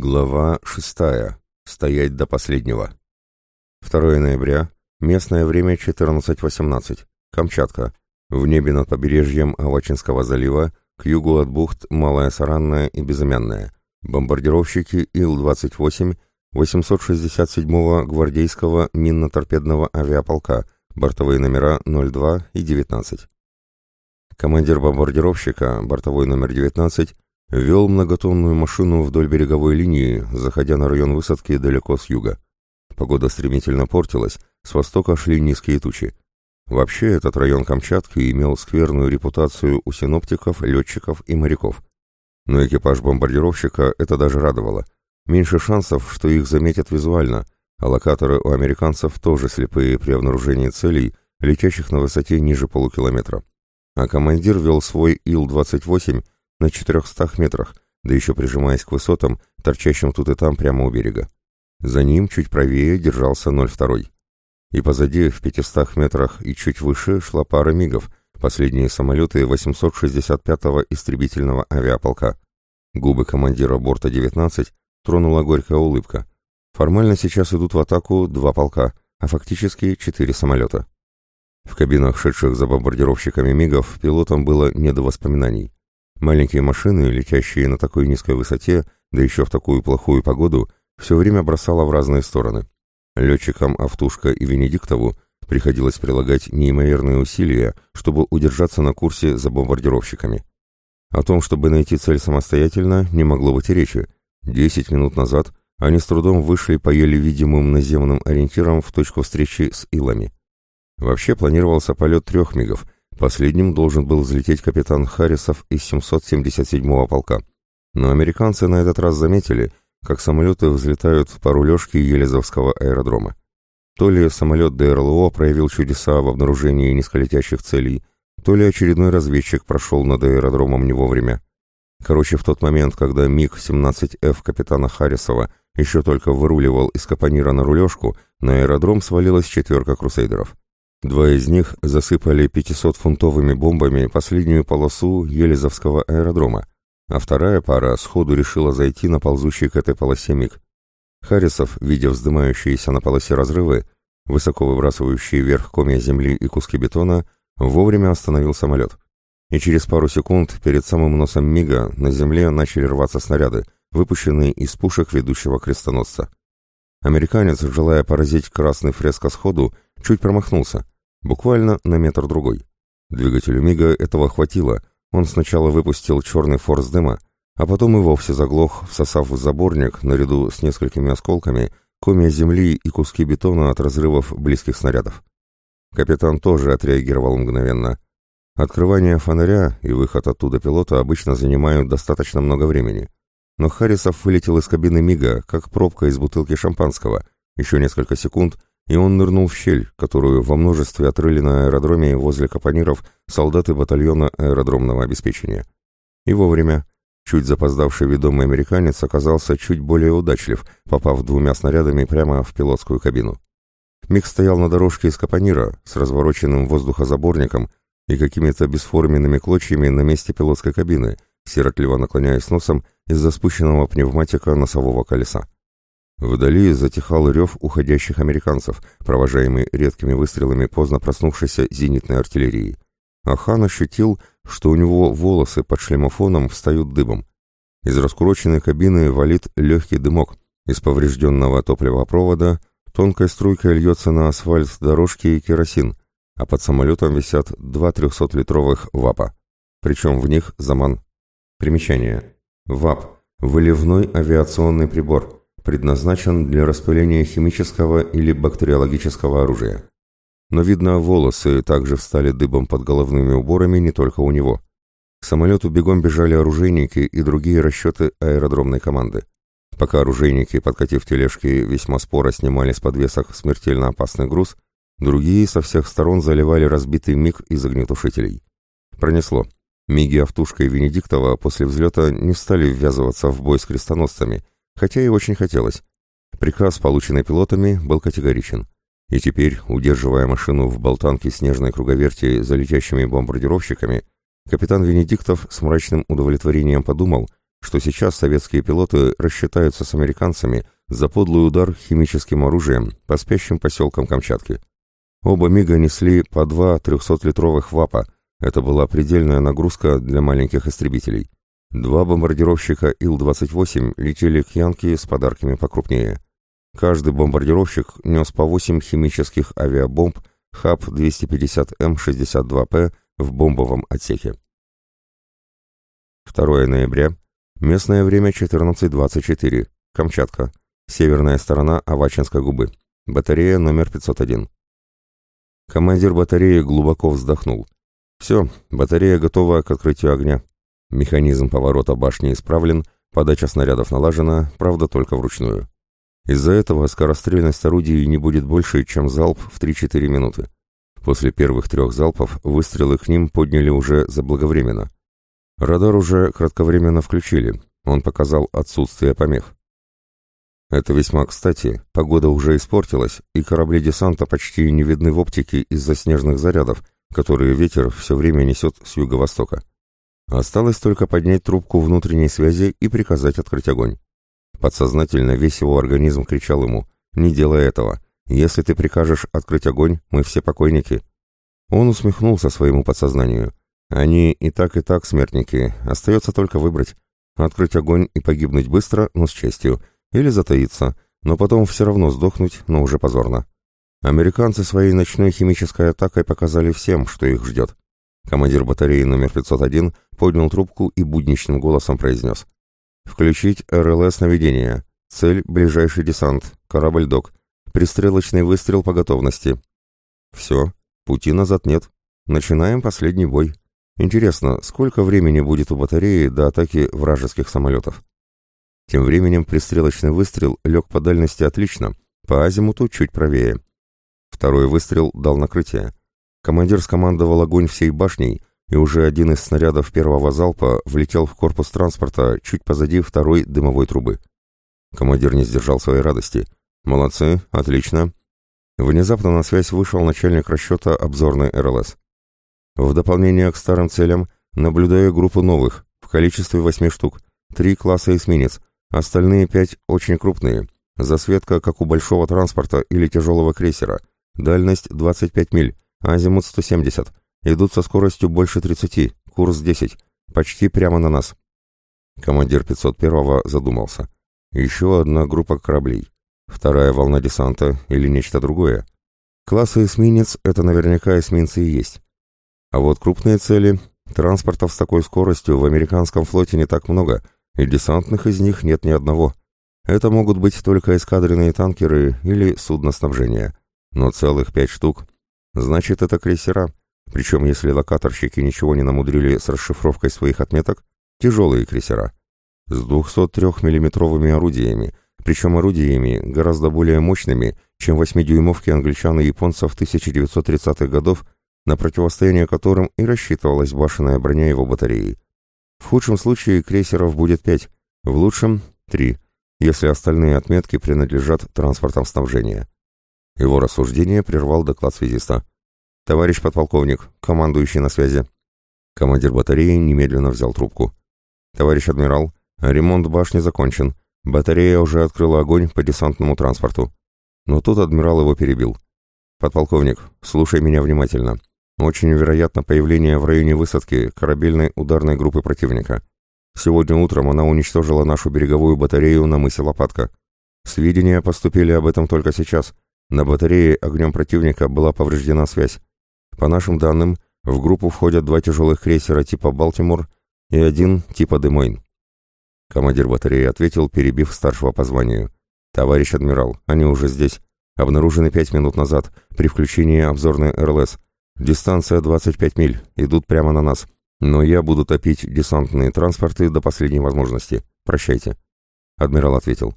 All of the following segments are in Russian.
Глава 6. Стоять до последнего. 2 ноября. Местное время 14.18. Камчатка. В небе над побережьем Авачинского залива, к югу от бухт Малая Саранная и Безымянная. Бомбардировщики Ил-28 867-го гвардейского минно-торпедного авиаполка, бортовые номера 02 и 19. Командир бомбардировщика, бортовой номер 19, Вел многотонную машину вдоль береговой линии, заходя на район высадки далеко с юга. Погода стремительно портилась, с востока шли низкие тучи. Вообще, этот район Камчатки имел скверную репутацию у синоптиков, летчиков и моряков. Но экипаж бомбардировщика это даже радовало. Меньше шансов, что их заметят визуально, а локаторы у американцев тоже слепые при обнаружении целей, летящих на высоте ниже полукилометра. А командир вел свой Ил-28 на 400 метрах, да еще прижимаясь к высотам, торчащим тут и там прямо у берега. За ним чуть правее держался 02. И позади, в 500 метрах и чуть выше, шла пара мигов, последние самолеты 865-го истребительного авиаполка. Губы командира борта 19 тронула горькая улыбка. Формально сейчас идут в атаку два полка, а фактически четыре самолета. В кабинах, шедших за бомбардировщиками МИГов, пилотам было не до воспоминаний. Маленькие машины, летящие на такой низкой высоте, да еще в такую плохую погоду, все время бросало в разные стороны. Летчикам Автушка и Венедиктову приходилось прилагать неимоверные усилия, чтобы удержаться на курсе за бомбардировщиками. О том, чтобы найти цель самостоятельно, не могло быть и речи. Десять минут назад они с трудом вышли по еле видимым наземным ориентирам в точку встречи с Илами. Вообще планировался полет трех мигов — Последним должен был взлететь капитан Харрисов из 777-го полка. Но американцы на этот раз заметили, как самолеты взлетают по рулежке Елизовского аэродрома. То ли самолет ДРЛО проявил чудеса в обнаружении низколетящих целей, то ли очередной разведчик прошел над аэродромом не вовремя. Короче, в тот момент, когда МиГ-17Ф капитана Харрисова еще только выруливал из капонира на рулежку, на аэродром свалилась четверка крусейдеров. Два из них засыпали 500-фунтовыми бомбами последнюю полосу Елизовского аэродрома, а вторая пара сходу решила зайти на ползущий к этой полосе МиГ. Харрисов, видя вздымающиеся на полосе разрывы, высоко выбрасывающие вверх комья земли и куски бетона, вовремя остановил самолет. И через пару секунд перед самым носом МиГа на земле начали рваться снаряды, выпущенные из пушек ведущего крестоносца. Американец, желая поразить красный фреско сходу, чуть промахнулся, буквально на метр-другой. Двигателю Мига этого хватило, он сначала выпустил черный форс дыма, а потом и вовсе заглох, всосав в заборник, наряду с несколькими осколками, комья земли и куски бетона от разрывов близких снарядов. Капитан тоже отреагировал мгновенно. Открывание фонаря и выход оттуда пилота обычно занимают достаточно много времени. Но Харрисов вылетел из кабины Мига, как пробка из бутылки шампанского. Еще несколько секунд, и он нырнул в щель, которую во множестве отрыли на аэродроме возле капониров солдаты батальона аэродромного обеспечения. И вовремя. Чуть запоздавший ведомый американец оказался чуть более удачлив, попав двумя снарядами прямо в пилотскую кабину. Миг стоял на дорожке из капонира с развороченным воздухозаборником и какими-то бесформенными клочьями на месте пилотской кабины, сиротливо наклоняясь носом из-за спущенного пневматика носового колеса. Вдали затихал рев уходящих американцев, провожаемый редкими выстрелами поздно проснувшейся зенитной артиллерии. А хан ощутил, что у него волосы под шлемофоном встают дыбом. Из раскуроченной кабины валит легкий дымок. Из поврежденного топливопровода тонкой струйкой льется на асфальт дорожки и керосин, а под самолетом висят два трехсотлитровых ВАПа. Причем в них заман. Примечание. ВАП – выливной авиационный прибор, предназначен для распыления химического или бактериологического оружия. Но, видно, волосы также встали дыбом под головными уборами не только у него. К самолету бегом бежали оружейники и другие расчеты аэродромной команды. Пока оружейники, подкатив тележки, весьма споро снимали с подвесок смертельно опасный груз, другие со всех сторон заливали разбитый миг из огнетушителей. Пронесло. Миги Автушка и Венедиктова после взлета не стали ввязываться в бой с крестоносцами, хотя и очень хотелось. Приказ, полученный пилотами, был категоричен. И теперь, удерживая машину в болтанке снежной круговерти за летящими бомбардировщиками, капитан Венедиктов с мрачным удовлетворением подумал, что сейчас советские пилоты рассчитаются с американцами за подлый удар химическим оружием по спящим поселкам Камчатки. Оба МиГа несли по два 300-литровых ВАПа, это была предельная нагрузка для маленьких истребителей. Два бомбардировщика Ил-28 летели к Янке с подарками покрупнее. Каждый бомбардировщик нес по 8 химических авиабомб ХАП-250М62П в бомбовом отсеке. 2 ноября. Местное время 14.24. Камчатка. Северная сторона Авачинской губы. Батарея номер 501. Командир батареи глубоко вздохнул. Все, батарея готова к открытию огня. Механизм поворота башни исправлен, подача снарядов налажена, правда только вручную. Из-за этого скорострельность орудий не будет больше, чем залп в 3-4 минуты. После первых трех залпов выстрелы к ним подняли уже заблаговременно. Радар уже кратковременно включили, он показал отсутствие помех. Это весьма кстати, погода уже испортилась, и корабли десанта почти не видны в оптике из-за снежных зарядов, которые ветер все время несет с юго-востока. Осталось только поднять трубку внутренней связи и приказать открыть огонь. Подсознательно весь его организм кричал ему «Не делай этого! Если ты прикажешь открыть огонь, мы все покойники!» Он усмехнулся своему подсознанию. «Они и так, и так смертники, остается только выбрать. Открыть огонь и погибнуть быстро, но с честью, или затаиться, но потом все равно сдохнуть, но уже позорно. Американцы своей ночной химической атакой показали всем, что их ждет. Командир батареи номер 501 поднял трубку и будничным голосом произнес. «Включить РЛС наведения. Цель — ближайший десант. Корабль «Док». Пристрелочный выстрел по готовности». «Все. Пути назад нет. Начинаем последний бой. Интересно, сколько времени будет у батареи до атаки вражеских самолетов?» Тем временем пристрелочный выстрел лег по дальности отлично, по азимуту чуть правее. Второй выстрел дал накрытие. Командир скомандовал огонь всей башней, и уже один из снарядов первого залпа влетел в корпус транспорта чуть позади второй дымовой трубы. Командир не сдержал своей радости. «Молодцы, отлично». Внезапно на связь вышел начальник расчета обзорной РЛС. В дополнение к старым целям наблюдаю группу новых, в количестве восьми штук, три класса эсминец, остальные пять очень крупные, засветка как у большого транспорта или тяжелого крейсера, Дальность 25 миль, азимут 170. Идут со скоростью больше 30, курс 10. Почти прямо на нас. Командир 501-го задумался. Еще одна группа кораблей. Вторая волна десанта или нечто другое. Классы эсминец — это наверняка эсминцы и есть. А вот крупные цели, транспортов с такой скоростью в американском флоте не так много, и десантных из них нет ни одного. Это могут быть только эскадренные танкеры или судно снабжения. Но целых пять штук. Значит, это крейсера. Причем, если локаторщики ничего не намудрили с расшифровкой своих отметок, тяжелые крейсера. С 203 миллиметровыми орудиями, причем орудиями гораздо более мощными, чем 8-дюймовки англичан и японцев 1930-х годов, на противостояние которым и рассчитывалась башенная броня его батареи. В худшем случае крейсеров будет 5, в лучшем — 3, если остальные отметки принадлежат транспортам снабжения. Его рассуждение прервал доклад связиста. «Товарищ подполковник, командующий на связи». Командир батареи немедленно взял трубку. «Товарищ адмирал, ремонт башни закончен. Батарея уже открыла огонь по десантному транспорту». Но тут адмирал его перебил. «Подполковник, слушай меня внимательно. Очень вероятно появление в районе высадки корабельной ударной группы противника. Сегодня утром она уничтожила нашу береговую батарею на мысе Лопатка. Сведения поступили об этом только сейчас, на батарее огнем противника была повреждена связь. По нашим данным, в группу входят два тяжелых крейсера типа «Балтимор» и один типа «Демойн». Командир батареи ответил, перебив старшего по званию. «Товарищ адмирал, они уже здесь. Обнаружены пять минут назад, при включении обзорной РЛС. Дистанция 25 миль, идут прямо на нас. Но я буду топить десантные транспорты до последней возможности. Прощайте». Адмирал ответил.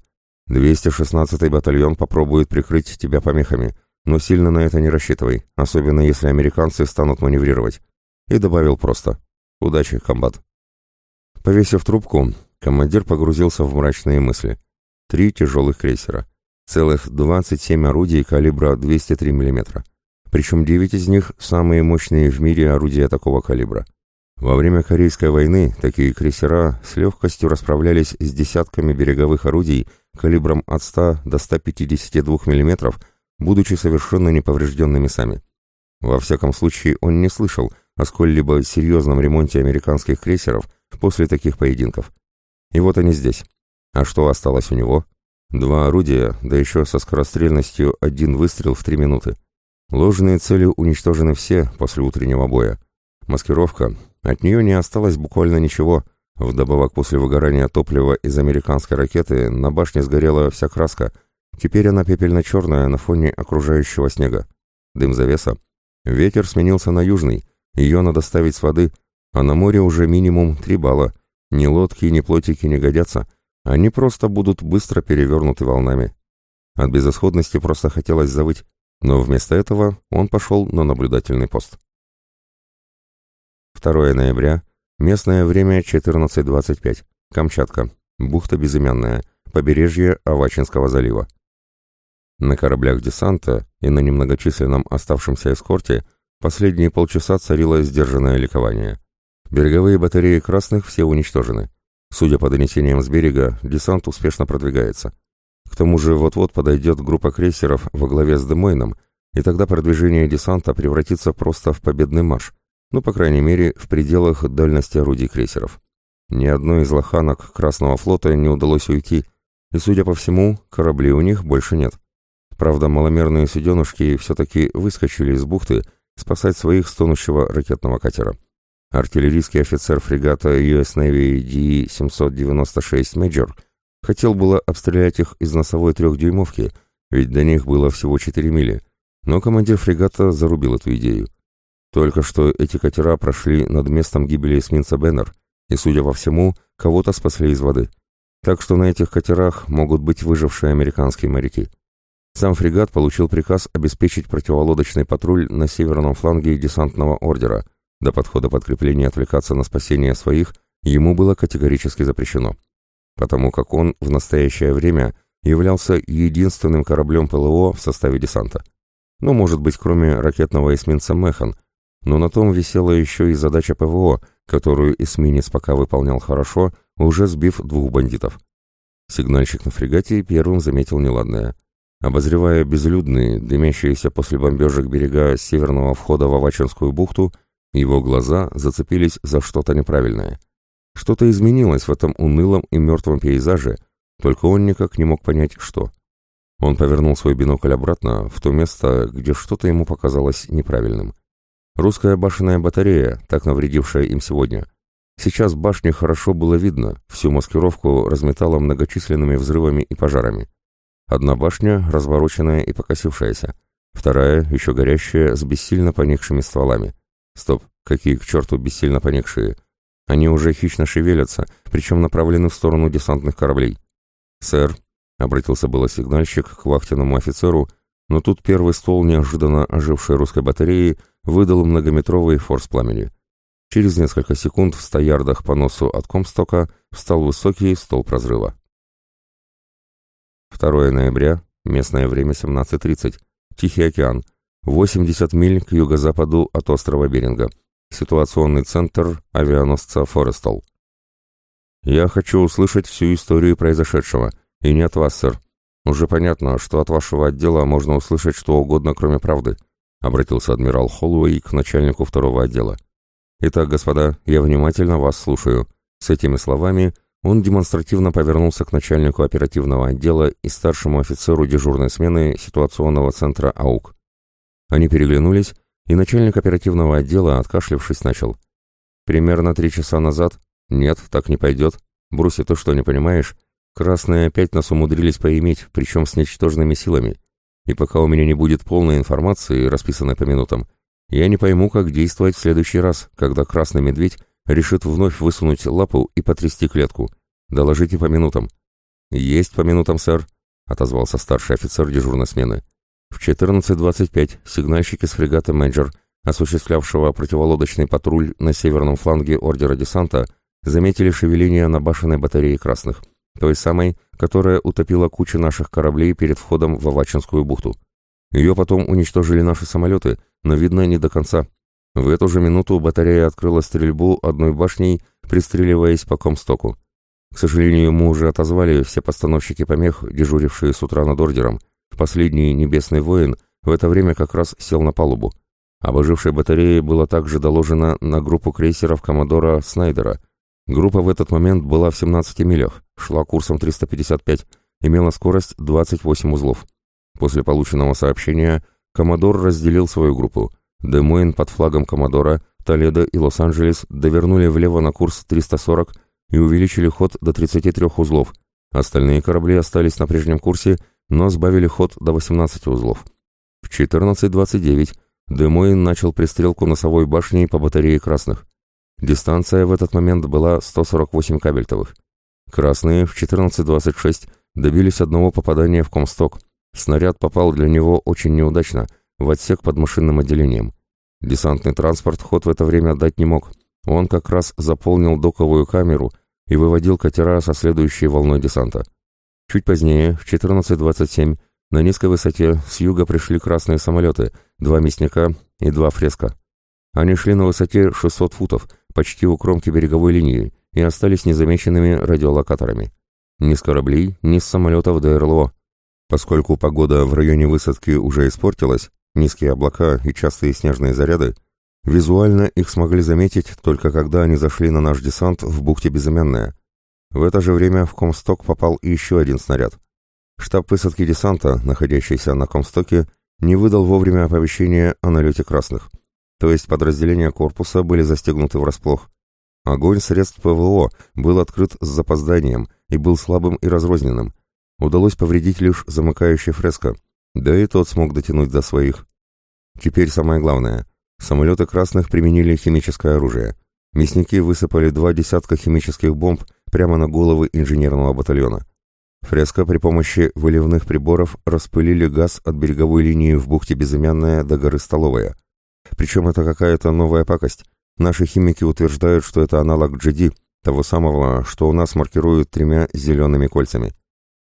216-й батальон попробует прикрыть тебя помехами, но сильно на это не рассчитывай, особенно если американцы станут маневрировать. И добавил просто. Удачи, комбат. Повесив трубку, командир погрузился в мрачные мысли. Три тяжелых крейсера. Целых 27 орудий калибра 203 мм. Причем 9 из них самые мощные в мире орудия такого калибра. Во время Корейской войны такие крейсера с легкостью расправлялись с десятками береговых орудий калибром от 100 до 152 мм, будучи совершенно неповрежденными сами. Во всяком случае, он не слышал о сколь-либо серьезном ремонте американских крейсеров после таких поединков. И вот они здесь. А что осталось у него? Два орудия, да еще со скорострельностью один выстрел в три минуты. Ложные цели уничтожены все после утреннего боя. Маскировка. От нее не осталось буквально ничего. Вдобавок после выгорания топлива из американской ракеты на башне сгорела вся краска. Теперь она пепельно-черная на фоне окружающего снега. Дым завеса. Ветер сменился на южный. Ее надо ставить с воды. А на море уже минимум три балла. Ни лодки, ни плотики не годятся. Они просто будут быстро перевернуты волнами. От безысходности просто хотелось завыть, но вместо этого он пошел на наблюдательный пост. 2 ноября, местное время 14.25, Камчатка, бухта Безымянная, побережье Авачинского залива. На кораблях десанта и на немногочисленном оставшемся эскорте последние полчаса царило сдержанное ликование. Береговые батареи красных все уничтожены. Судя по донесениям с берега, десант успешно продвигается. К тому же вот-вот подойдет группа крейсеров во главе с Демойном, и тогда продвижение десанта превратится просто в победный марш, ну, по крайней мере, в пределах дальности орудий крейсеров. Ни одной из лоханок Красного флота не удалось уйти, и, судя по всему, кораблей у них больше нет. Правда, маломерные суденушки все-таки выскочили из бухты спасать своих стонущего ракетного катера. Артиллерийский офицер фрегата US Navy DE-796 Major хотел было обстрелять их из носовой трехдюймовки, ведь до них было всего 4 мили, но командир фрегата зарубил эту идею. Только что эти катера прошли над местом гибели эсминца Беннер, и, судя по всему, кого-то спасли из воды. Так что на этих катерах могут быть выжившие американские моряки. Сам фрегат получил приказ обеспечить противолодочный патруль на северном фланге десантного ордера – до подхода подкрепления отвлекаться на спасение своих ему было категорически запрещено, потому как он в настоящее время являлся единственным кораблем ПЛО в составе десанта. Ну, может быть, кроме ракетного эсминца «Механ», но на том висела еще и задача ПВО, которую эсминец пока выполнял хорошо, уже сбив двух бандитов. Сигнальщик на фрегате первым заметил неладное. Обозревая безлюдные, дымящиеся после бомбежек берега северного входа в Авачинскую бухту, его глаза зацепились за что-то неправильное. Что-то изменилось в этом унылом и мертвом пейзаже, только он никак не мог понять, что. Он повернул свой бинокль обратно, в то место, где что-то ему показалось неправильным. Русская башенная батарея, так навредившая им сегодня. Сейчас башню хорошо было видно, всю маскировку разметала многочисленными взрывами и пожарами. Одна башня, развороченная и покосившаяся, вторая, еще горящая, с бессильно поникшими стволами. Стоп, какие к черту бессильно поникшие. Они уже хищно шевелятся, причем направлены в сторону десантных кораблей. «Сэр», — обратился было сигнальщик к вахтенному офицеру, но тут первый ствол неожиданно ожившей русской батареи выдал многометровый форс пламени. Через несколько секунд в ста ярдах по носу от Комстока встал высокий столб разрыва. 2 ноября, местное время 17.30, Тихий океан, 80 миль к юго-западу от острова Беринга. Ситуационный центр авианосца «Форестал». «Я хочу услышать всю историю произошедшего, и не от вас, сэр. Уже понятно, что от вашего отдела можно услышать что угодно, кроме правды», обратился адмирал Холлоуэй к начальнику второго отдела. «Итак, господа, я внимательно вас слушаю». С этими словами он демонстративно повернулся к начальнику оперативного отдела и старшему офицеру дежурной смены ситуационного центра АУК. Они переглянулись, и начальник оперативного отдела, откашлившись, начал. «Примерно три часа назад? Нет, так не пойдет. Бруси, то что, не понимаешь? Красные опять нас умудрились поиметь, причем с ничтожными силами. И пока у меня не будет полной информации, расписанной по минутам, я не пойму, как действовать в следующий раз, когда красный медведь решит вновь высунуть лапу и потрясти клетку. Доложите по минутам». «Есть по минутам, сэр», — отозвался старший офицер дежурной смены. В 14.25 сигнальщики с фрегата «Мэджор», осуществлявшего противолодочный патруль на северном фланге ордера десанта, заметили шевеление на башенной батарее красных, той самой, которая утопила кучу наших кораблей перед входом в Авачинскую бухту. Ее потом уничтожили наши самолеты, но, видно, не до конца. В эту же минуту батарея открыла стрельбу одной башней, пристреливаясь по комстоку. К сожалению, мы уже отозвали все постановщики помех, дежурившие с утра над ордером. Последний небесный воин в это время как раз сел на палубу. Об ожившей батарее было также доложено на группу крейсеров Коммодора Снайдера. Группа в этот момент была в 17 милях, шла курсом 355, имела скорость 28 узлов. После полученного сообщения Коммодор разделил свою группу. Демойн под флагом Коммодора, Толедо и Лос-Анджелес довернули влево на курс 340 и увеличили ход до 33 узлов. Остальные корабли остались на прежнем курсе, но сбавили ход до 18 узлов. В 14.29 Демойн начал пристрелку носовой башни по батарее красных. Дистанция в этот момент была 148 кабельтовых. Красные в 14.26 добились одного попадания в комсток. Снаряд попал для него очень неудачно, в отсек под машинным отделением. Десантный транспорт ход в это время отдать не мог. Он как раз заполнил доковую камеру и выводил катера со следующей волной десанта. Чуть позднее, в 14.27, на низкой высоте с юга пришли красные самолеты, два мясника и два фреска. Они шли на высоте 600 футов, почти у кромки береговой линии, и остались незамеченными радиолокаторами. Ни с кораблей, ни с самолетов ДРЛО. Поскольку погода в районе высадки уже испортилась, низкие облака и частые снежные заряды, визуально их смогли заметить только когда они зашли на наш десант в бухте Безымянная. В это же время в Комсток попал еще один снаряд. Штаб высадки десанта, находящийся на Комстоке, не выдал вовремя оповещения о налете красных. То есть подразделения корпуса были застегнуты врасплох. Огонь средств ПВО был открыт с запозданием и был слабым и разрозненным. Удалось повредить лишь замыкающий фреско, да и тот смог дотянуть до своих. Теперь самое главное. Самолеты красных применили химическое оружие. Мясники высыпали два десятка химических бомб прямо на головы инженерного батальона. Фреска при помощи выливных приборов распылили газ от береговой линии в бухте Безымянная до горы Столовая. Причем это какая-то новая пакость. Наши химики утверждают, что это аналог GD, того самого, что у нас маркируют тремя зелеными кольцами.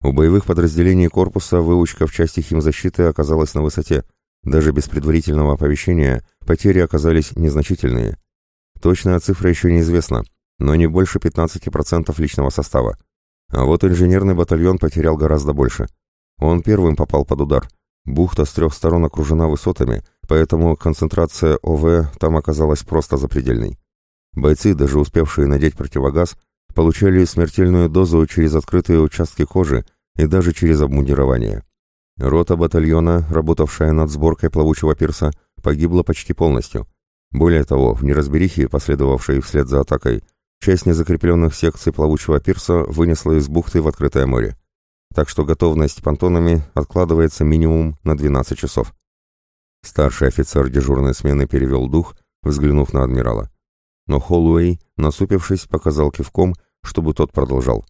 У боевых подразделений корпуса выучка в части химзащиты оказалась на высоте. Даже без предварительного оповещения потери оказались незначительные. Точная цифра еще неизвестна, но не больше 15% личного состава. А вот инженерный батальон потерял гораздо больше. Он первым попал под удар. Бухта с трех сторон окружена высотами, поэтому концентрация ОВ там оказалась просто запредельной. Бойцы, даже успевшие надеть противогаз, получали смертельную дозу через открытые участки кожи и даже через обмундирование. Рота батальона, работавшая над сборкой плавучего пирса, погибла почти полностью. Более того, в неразберихе, последовавшей вслед за атакой, часть незакрепленных секций плавучего пирса вынесла из бухты в открытое море. Так что готовность понтонами откладывается минимум на 12 часов. Старший офицер дежурной смены перевел дух, взглянув на адмирала. Но Холлуэй, насупившись, показал кивком, чтобы тот продолжал.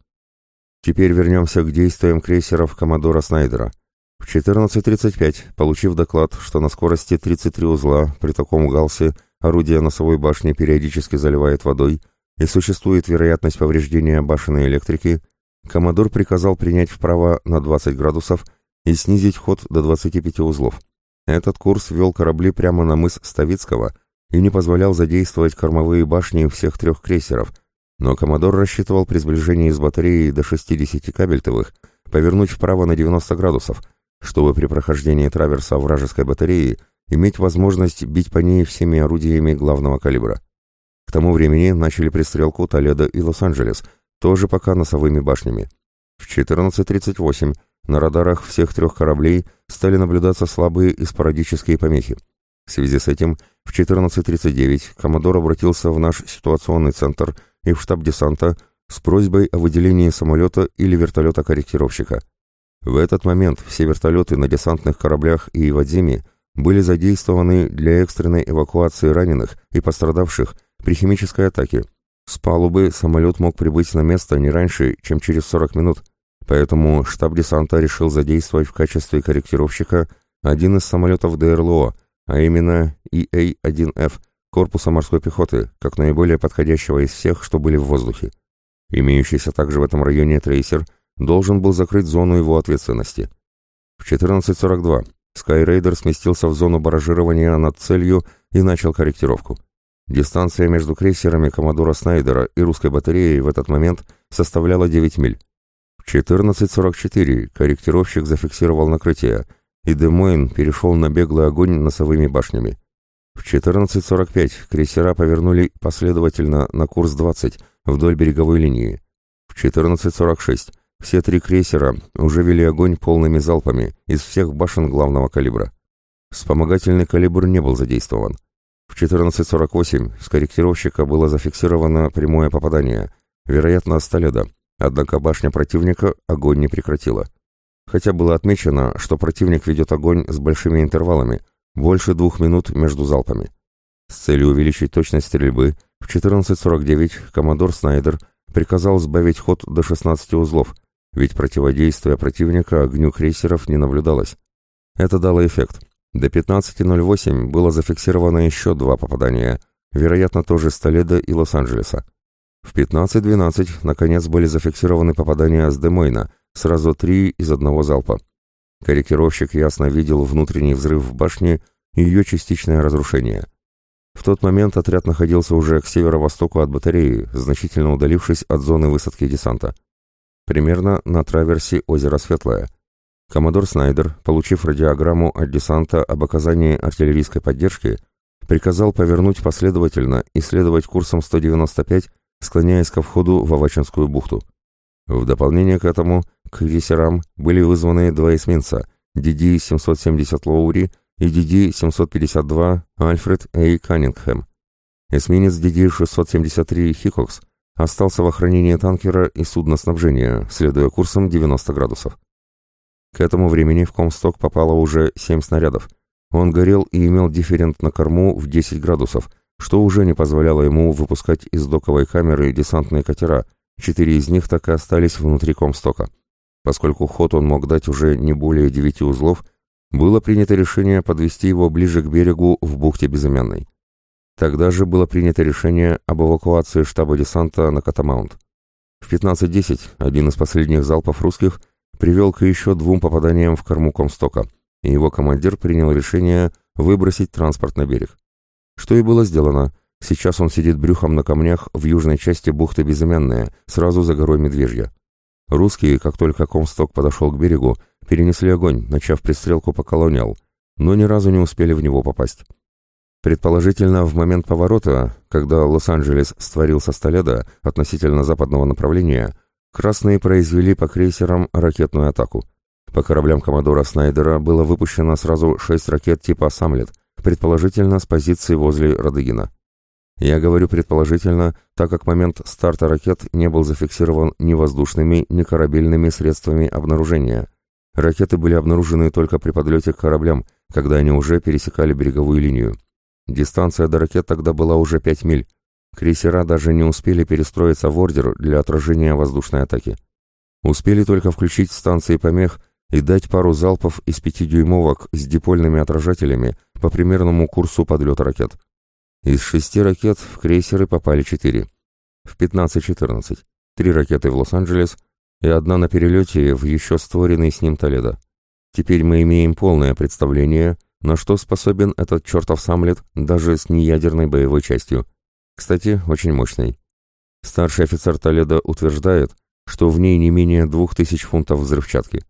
Теперь вернемся к действиям крейсеров Коммодора Снайдера. В 14.35, получив доклад, что на скорости 33 узла при таком галсе орудие носовой башни периодически заливает водой и существует вероятность повреждения башенной электрики, Коммодор приказал принять вправо на 20 градусов и снизить ход до 25 узлов. Этот курс вел корабли прямо на мыс Ставицкого и не позволял задействовать кормовые башни всех трех крейсеров, но Коммодор рассчитывал при сближении с батареей до 60 кабельтовых повернуть вправо на 90 градусов, чтобы при прохождении траверса вражеской батареи иметь возможность бить по ней всеми орудиями главного калибра. К тому времени начали пристрелку Толедо и Лос-Анджелес, тоже пока носовыми башнями. В 14.38 на радарах всех трех кораблей стали наблюдаться слабые и спорадические помехи. В связи с этим в 14.39 Коммодор обратился в наш ситуационный центр и в штаб десанта с просьбой о выделении самолета или вертолета-корректировщика. В этот момент все вертолеты на десантных кораблях и в Адзиме были задействованы для экстренной эвакуации раненых и пострадавших при химической атаке. С палубы самолет мог прибыть на место не раньше, чем через 40 минут, поэтому штаб десанта решил задействовать в качестве корректировщика один из самолетов ДРЛО, а именно EA-1F корпуса морской пехоты, как наиболее подходящего из всех, что были в воздухе. Имеющийся также в этом районе трейсер должен был закрыть зону его ответственности. В 14.42 Скайрейдер сместился в зону баражирования над целью и начал корректировку. Дистанция между крейсерами Коммодора Снайдера и русской батареей в этот момент составляла 9 миль. В 14.44 корректировщик зафиксировал накрытие, и Демойн перешел на беглый огонь носовыми башнями. В 14.45 крейсера повернули последовательно на курс 20 вдоль береговой линии. В 14.46 все три крейсера уже вели огонь полными залпами из всех башен главного калибра. Вспомогательный калибр не был задействован. В 14.48 с корректировщика было зафиксировано прямое попадание, вероятно, столеда, однако башня противника огонь не прекратила. Хотя было отмечено, что противник ведет огонь с большими интервалами – больше двух минут между залпами. С целью увеличить точность стрельбы, в 14.49 коммодор Снайдер приказал сбавить ход до 16 узлов, ведь противодействия противника огню крейсеров не наблюдалось. Это дало эффект. До 15.08 было зафиксировано еще два попадания, вероятно, тоже с Толедо и Лос-Анджелеса. В 15.12, наконец, были зафиксированы попадания с Демойна, сразу три из одного залпа. Корректировщик ясно видел внутренний взрыв в башне и ее частичное разрушение. В тот момент отряд находился уже к северо-востоку от батареи, значительно удалившись от зоны высадки десанта. Примерно на траверсе озера Светлое. Коммодор Снайдер, получив радиограмму от десанта об оказании артиллерийской поддержки, приказал повернуть последовательно и следовать курсом 195, склоняясь ко входу в Авачинскую бухту. В дополнение к этому к крейсерам были вызваны два эсминца DD-770 Лоури и DD-752 Альфред А. Каннингхэм. Эсминец DD-673 Хикокс остался в охранении танкера и судноснабжения, следуя курсом 90 градусов. К этому времени в Комсток попало уже 7 снарядов. Он горел и имел дифферент на корму в 10 градусов, что уже не позволяло ему выпускать из доковой камеры десантные катера, Четыре из них так и остались внутри Комстока. Поскольку ход он мог дать уже не более девяти узлов, было принято решение подвести его ближе к берегу в бухте Безымянной. Тогда же было принято решение об эвакуации штаба десанта на Катамаунт. В 15.10 один из последних залпов русских привел к еще двум попаданиям в корму Комстока, и его командир принял решение выбросить транспорт на берег. Что и было сделано – Сейчас он сидит брюхом на камнях в южной части бухты Безымянная, сразу за горой Медвежья. Русские, как только Комсток подошел к берегу, перенесли огонь, начав пристрелку по колониал, но ни разу не успели в него попасть. Предположительно, в момент поворота, когда Лос-Анджелес створился с Толедо относительно западного направления, красные произвели по крейсерам ракетную атаку. По кораблям Коммодора Снайдера было выпущено сразу шесть ракет типа «Самлет», предположительно с позиции возле Радыгина. Я говорю предположительно, так как момент старта ракет не был зафиксирован ни воздушными, ни корабельными средствами обнаружения. Ракеты были обнаружены только при подлете к кораблям, когда они уже пересекали береговую линию. Дистанция до ракет тогда была уже 5 миль. Крейсера даже не успели перестроиться в ордер для отражения воздушной атаки. Успели только включить станции помех и дать пару залпов из пятидюймовок с дипольными отражателями по примерному курсу подлета ракет. Из шести ракет в крейсеры попали четыре. В 15-14. Три ракеты в Лос-Анджелес и одна на перелете в еще створенный с ним Толедо. Теперь мы имеем полное представление, на что способен этот чертов самлет даже с неядерной боевой частью. Кстати, очень мощной. Старший офицер Толедо утверждает, что в ней не менее двух тысяч фунтов взрывчатки.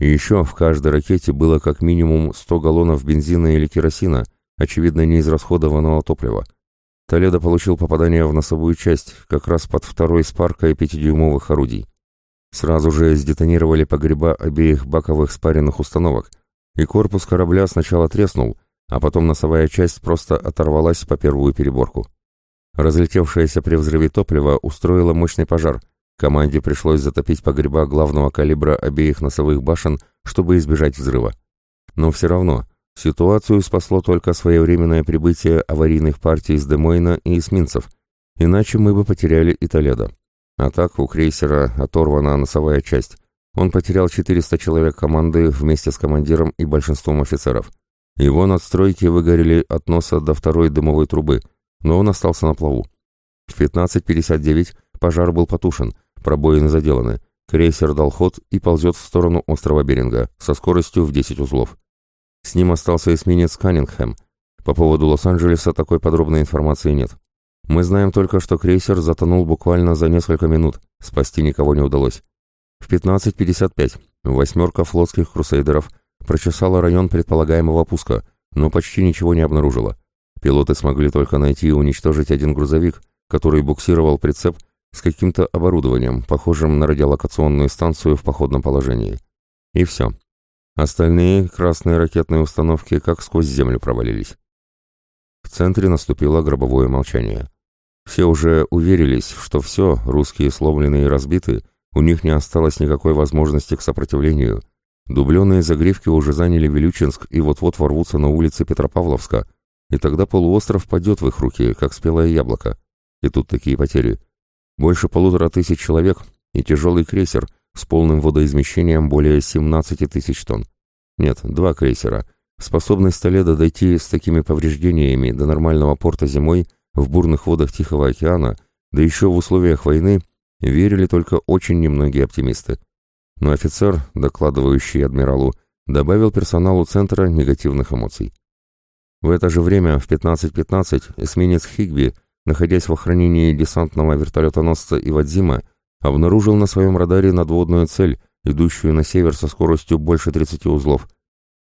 И еще в каждой ракете было как минимум 100 галлонов бензина или керосина – очевидно, неизрасходованного топлива. Толедо получил попадание в носовую часть, как раз под второй спаркой пятидюймовых орудий. Сразу же сдетонировали погреба обеих баковых спаренных установок, и корпус корабля сначала треснул, а потом носовая часть просто оторвалась по первую переборку. Разлетевшееся при взрыве топлива устроило мощный пожар. Команде пришлось затопить погреба главного калибра обеих носовых башен, чтобы избежать взрыва. Но все равно Ситуацию спасло только своевременное прибытие аварийных партий из Демойна и эсминцев, иначе мы бы потеряли и Толедо. А так у крейсера оторвана носовая часть. Он потерял 400 человек команды вместе с командиром и большинством офицеров. Его надстройки выгорели от носа до второй дымовой трубы, но он остался на плаву. В 15.59 пожар был потушен, пробоины заделаны. Крейсер дал ход и ползет в сторону острова Беринга со скоростью в 10 узлов. С ним остался эсминец Каннингхэм. По поводу Лос-Анджелеса такой подробной информации нет. Мы знаем только, что крейсер затонул буквально за несколько минут, спасти никого не удалось. В 15.55 восьмерка флотских крусейдеров прочесала район предполагаемого пуска, но почти ничего не обнаружила. Пилоты смогли только найти и уничтожить один грузовик, который буксировал прицеп с каким-то оборудованием, похожим на радиолокационную станцию в походном положении. И все. Остальные красные ракетные установки как сквозь землю провалились. В центре наступило гробовое молчание. Все уже уверились, что все, русские сломлены и разбиты, у них не осталось никакой возможности к сопротивлению. Дубленые загривки уже заняли Вилючинск и вот-вот ворвутся на улицы Петропавловска, и тогда полуостров падет в их руки, как спелое яблоко. И тут такие потери. Больше полутора тысяч человек и тяжелый крейсер с полным водоизмещением более 17 тысяч тонн. Нет, два крейсера. Способность Толедо дойти с такими повреждениями до нормального порта зимой в бурных водах Тихого океана, да еще в условиях войны, верили только очень немногие оптимисты. Но офицер, докладывающий адмиралу, добавил персоналу центра негативных эмоций. В это же время в 15.15 .15 эсминец Хигби находясь в охранении десантного вертолетоносца Ивадзима, обнаружил на своем радаре надводную цель, идущую на север со скоростью больше 30 узлов.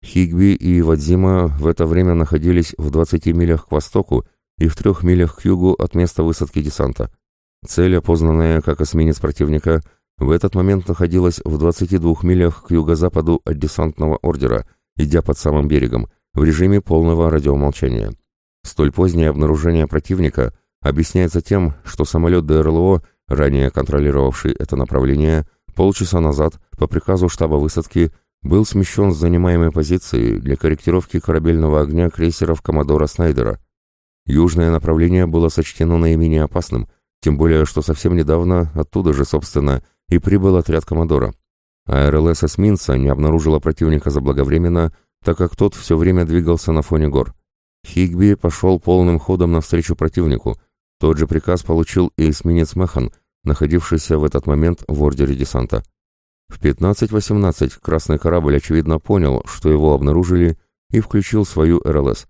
Хигби и Ивадзима в это время находились в 20 милях к востоку и в трех милях к югу от места высадки десанта. Цель, опознанная как эсминец противника, в этот момент находилась в 22 милях к юго-западу от десантного ордера, идя под самым берегом, в режиме полного радиомолчания. Столь позднее обнаружение противника – объясняется тем, что самолет ДРЛО, ранее контролировавший это направление, полчаса назад по приказу штаба высадки был смещен с занимаемой позиции для корректировки корабельного огня крейсеров Коммодора Снайдера. Южное направление было сочтено наименее опасным, тем более, что совсем недавно оттуда же, собственно, и прибыл отряд Коммодора. А эсминца не обнаружила противника заблаговременно, так как тот все время двигался на фоне гор. Хигби пошел полным ходом навстречу противнику, тот же приказ получил и эсминец Механ, находившийся в этот момент в ордере десанта. В 15.18 красный корабль, очевидно, понял, что его обнаружили, и включил свою РЛС.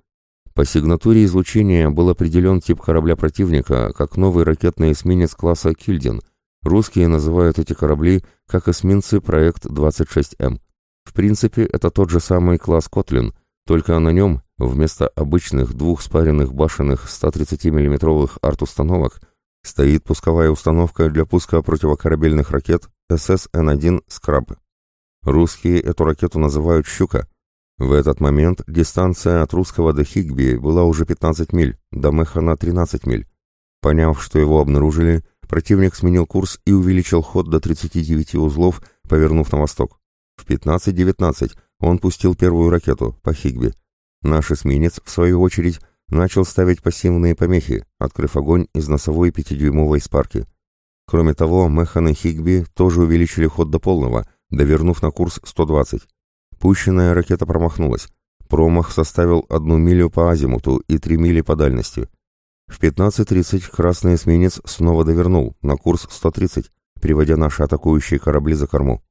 По сигнатуре излучения был определен тип корабля противника как новый ракетный эсминец класса «Кильдин». Русские называют эти корабли как эсминцы проект 26М. В принципе, это тот же самый класс «Котлин», только на нем Вместо обычных двух спаренных башенных 130 миллиметровых арт-установок стоит пусковая установка для пуска противокорабельных ракет ССН-1 «Скраб». Русские эту ракету называют «Щука». В этот момент дистанция от русского до Хигби была уже 15 миль, до Механа 13 миль. Поняв, что его обнаружили, противник сменил курс и увеличил ход до 39 узлов, повернув на восток. В 15-19 он пустил первую ракету по Хигби. Наш эсминец, в свою очередь, начал ставить пассивные помехи, открыв огонь из носовой пятидюймовой спарки. Кроме того, Механ и Хигби тоже увеличили ход до полного, довернув на курс 120. Пущенная ракета промахнулась. Промах составил одну милю по азимуту и три мили по дальности. В 15.30 красный эсминец снова довернул на курс 130, приводя наши атакующие корабли за корму.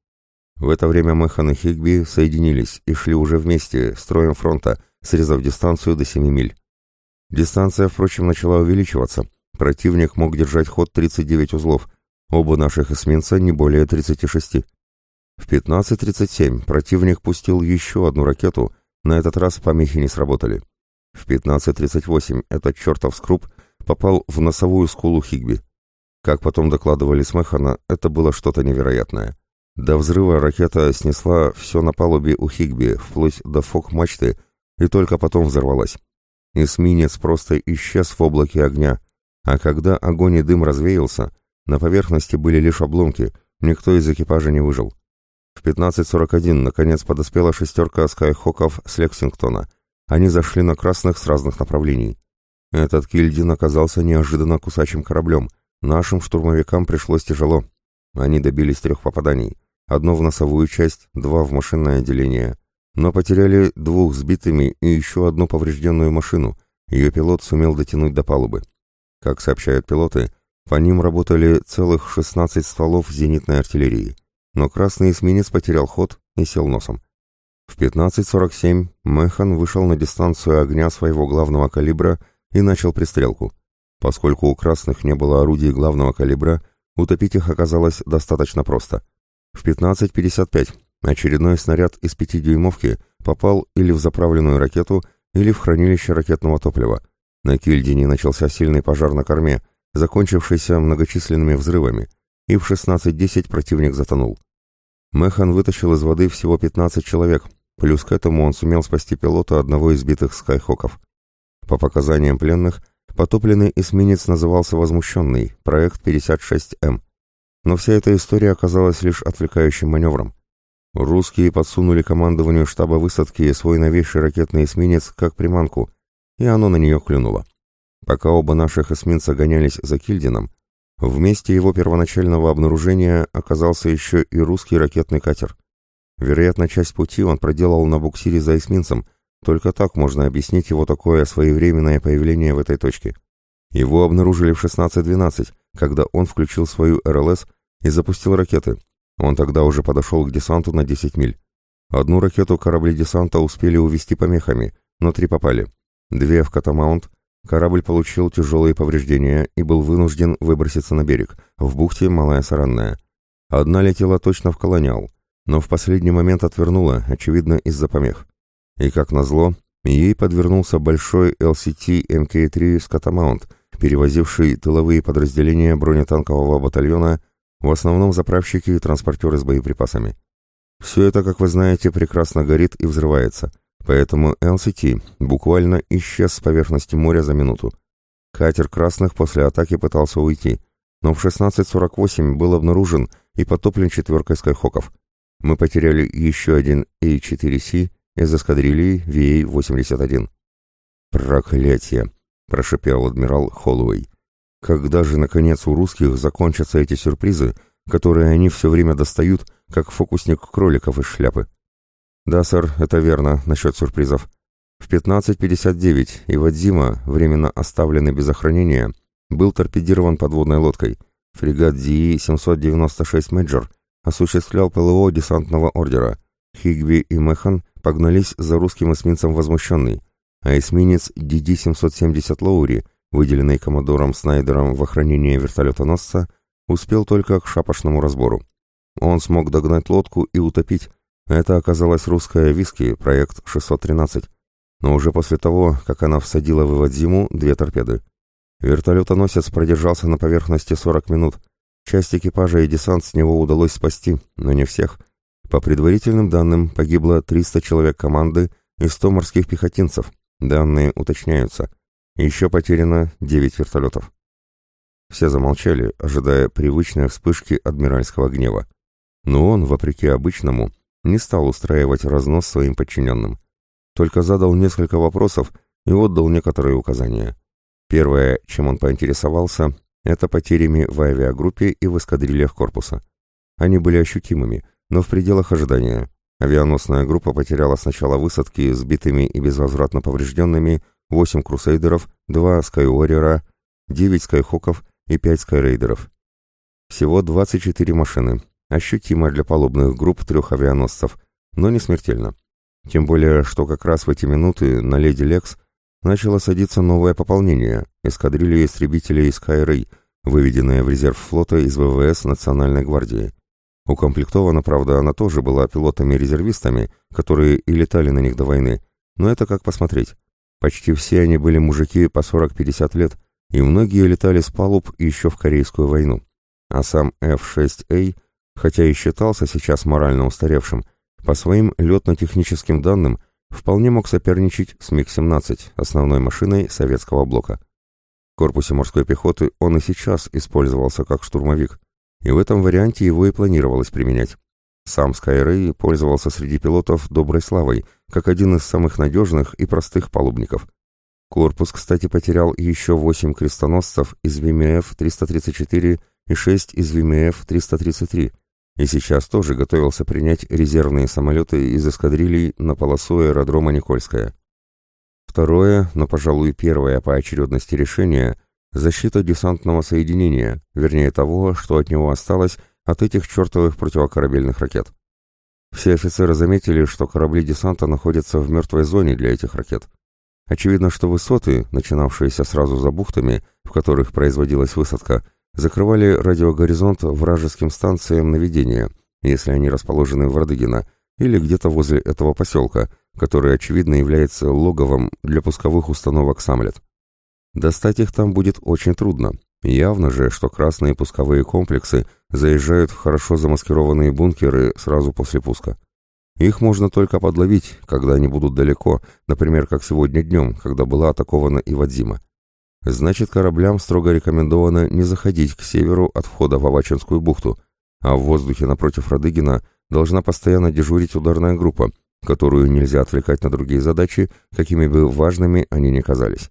В это время Механ и Хигби соединились и шли уже вместе, строем фронта, срезав дистанцию до 7 миль. Дистанция, впрочем, начала увеличиваться. Противник мог держать ход 39 узлов, оба наших эсминца не более 36. В 15.37 противник пустил еще одну ракету, на этот раз помехи не сработали. В 15.38 этот чертов скруп попал в носовую скулу Хигби. Как потом докладывали с Механа, это было что-то невероятное. До взрыва ракета снесла все на палубе у Хигби, вплоть до фок-мачты, и только потом взорвалась. Эсминец просто исчез в облаке огня, а когда огонь и дым развеялся, на поверхности были лишь обломки, никто из экипажа не выжил. В 15.41 наконец подоспела шестерка скайхоков с Лексингтона. Они зашли на красных с разных направлений. Этот Кильдин оказался неожиданно кусачим кораблем. Нашим штурмовикам пришлось тяжело. Они добились трех попаданий. Одно в носовую часть, два в машинное отделение но потеряли двух сбитыми и еще одну поврежденную машину. Ее пилот сумел дотянуть до палубы. Как сообщают пилоты, по ним работали целых 16 стволов зенитной артиллерии. Но красный эсминец потерял ход и сел носом. В 15.47 Механ вышел на дистанцию огня своего главного калибра и начал пристрелку. Поскольку у красных не было орудий главного калибра, утопить их оказалось достаточно просто. В 15.55 очередной снаряд из 5-дюймовки попал или в заправленную ракету, или в хранилище ракетного топлива. На Кильдине начался сильный пожар на корме, закончившийся многочисленными взрывами, и в 16.10 противник затонул. Механ вытащил из воды всего 15 человек, плюс к этому он сумел спасти пилота одного из битых скайхоков. По показаниям пленных, потопленный эсминец назывался «Возмущенный», проект 56М. Но вся эта история оказалась лишь отвлекающим маневром. Русские подсунули командованию штаба высадки свой новейший ракетный эсминец как приманку, и оно на нее клюнуло. Пока оба наших эсминца гонялись за Кильдином, в месте его первоначального обнаружения оказался еще и русский ракетный катер. Вероятно, часть пути он проделал на буксире за эсминцем, только так можно объяснить его такое своевременное появление в этой точке. Его обнаружили в 16.12, когда он включил свою РЛС и запустил ракеты. Он тогда уже подошел к десанту на 10 миль. Одну ракету корабли десанта успели увести помехами, но три попали. Две в Катамаунт, Корабль получил тяжелые повреждения и был вынужден выброситься на берег, в бухте Малая Саранная. Одна летела точно в колониал, но в последний момент отвернула, очевидно, из-за помех. И, как назло, ей подвернулся большой LCT МК-3 «Скотамаунт», перевозивший тыловые подразделения бронетанкового батальона, в основном заправщики и транспортеры с боеприпасами. Все это, как вы знаете, прекрасно горит и взрывается – Поэтому LCT буквально исчез с поверхности моря за минуту. Катер красных после атаки пытался уйти, но в 16.48 был обнаружен и потоплен четверкой скайхоков. Мы потеряли еще один A4C из эскадрильи VA-81. «Проклятие!» — прошепел адмирал Холлоуэй. «Когда же, наконец, у русских закончатся эти сюрпризы, которые они все время достают, как фокусник кроликов из шляпы?» «Да, сэр, это верно, насчет сюрпризов. В 15.59 Ивадзима, временно оставленный без охранения, был торпедирован подводной лодкой. Фрегат ДИИ-796 «Мэджор» осуществлял ПЛО десантного ордера. Хигби и Механ погнались за русским эсминцем «Возмущенный», а эсминец DD-770 «Лоури», выделенный коммодором Снайдером в охранение вертолетоносца, успел только к шапошному разбору. Он смог догнать лодку и утопить, это оказалась русская виски, проект 613, но уже после того, как она всадила в Ивадзиму две торпеды. Вертолетоносец продержался на поверхности 40 минут. Часть экипажа и десант с него удалось спасти, но не всех. По предварительным данным, погибло 300 человек команды и 100 морских пехотинцев. Данные уточняются. Еще потеряно 9 вертолетов. Все замолчали, ожидая привычной вспышки адмиральского гнева. Но он, вопреки обычному, не стал устраивать разнос своим подчиненным. Только задал несколько вопросов и отдал некоторые указания. Первое, чем он поинтересовался, это потерями в авиагруппе и в эскадрильях корпуса. Они были ощутимыми, но в пределах ожидания. Авианосная группа потеряла с начала высадки сбитыми и безвозвратно поврежденными 8 крусейдеров, 2 скайуоррера, 9 скайхоков и 5 скайрейдеров. Всего 24 машины, ощутимо для палубных групп трех авианосцев, но не смертельно. Тем более, что как раз в эти минуты на «Леди Лекс» начало садиться новое пополнение – эскадрилья истребителей Skyrey, выведенная в резерв флота из ВВС Национальной гвардии. Укомплектована, правда, она тоже была пилотами-резервистами, которые и летали на них до войны, но это как посмотреть. Почти все они были мужики по 40-50 лет, и многие летали с палуб еще в Корейскую войну. А сам F-6A хотя и считался сейчас морально устаревшим, по своим летно-техническим данным вполне мог соперничать с МиГ-17, основной машиной советского блока. В корпусе морской пехоты он и сейчас использовался как штурмовик, и в этом варианте его и планировалось применять. Сам Скайрей пользовался среди пилотов доброй славой, как один из самых надежных и простых палубников. Корпус, кстати, потерял еще 8 крестоносцев из ВМФ-334 и 6 из ВМФ-333, и сейчас тоже готовился принять резервные самолеты из эскадрилий на полосу аэродрома Никольская. Второе, но, пожалуй, первое по очередности решение – защита десантного соединения, вернее того, что от него осталось от этих чертовых противокорабельных ракет. Все офицеры заметили, что корабли десанта находятся в мертвой зоне для этих ракет. Очевидно, что высоты, начинавшиеся сразу за бухтами, в которых производилась высадка, закрывали радиогоризонт вражеским станциям наведения, если они расположены в Радыгино, или где-то возле этого поселка, который, очевидно, является логовом для пусковых установок «Самлет». Достать их там будет очень трудно. Явно же, что красные пусковые комплексы заезжают в хорошо замаскированные бункеры сразу после пуска. Их можно только подловить, когда они будут далеко, например, как сегодня днем, когда была атакована Ивадзима. Значит, кораблям строго рекомендовано не заходить к северу от входа в Авачинскую бухту, а в воздухе напротив Радыгина должна постоянно дежурить ударная группа, которую нельзя отвлекать на другие задачи, какими бы важными они ни казались.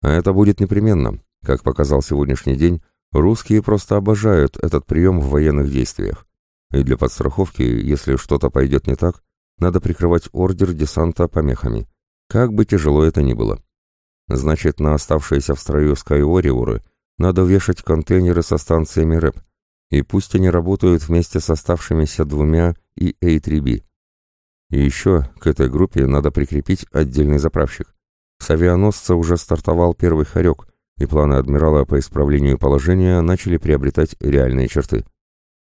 А это будет непременно. Как показал сегодняшний день, русские просто обожают этот прием в военных действиях. И для подстраховки, если что-то пойдет не так, надо прикрывать ордер десанта помехами. Как бы тяжело это ни было. Значит, на оставшиеся в строю Скайориуры надо вешать контейнеры со станциями РЭП, и пусть они работают вместе с оставшимися двумя и A3B. И еще к этой группе надо прикрепить отдельный заправщик. С авианосца уже стартовал первый «Хорек», и планы адмирала по исправлению положения начали приобретать реальные черты.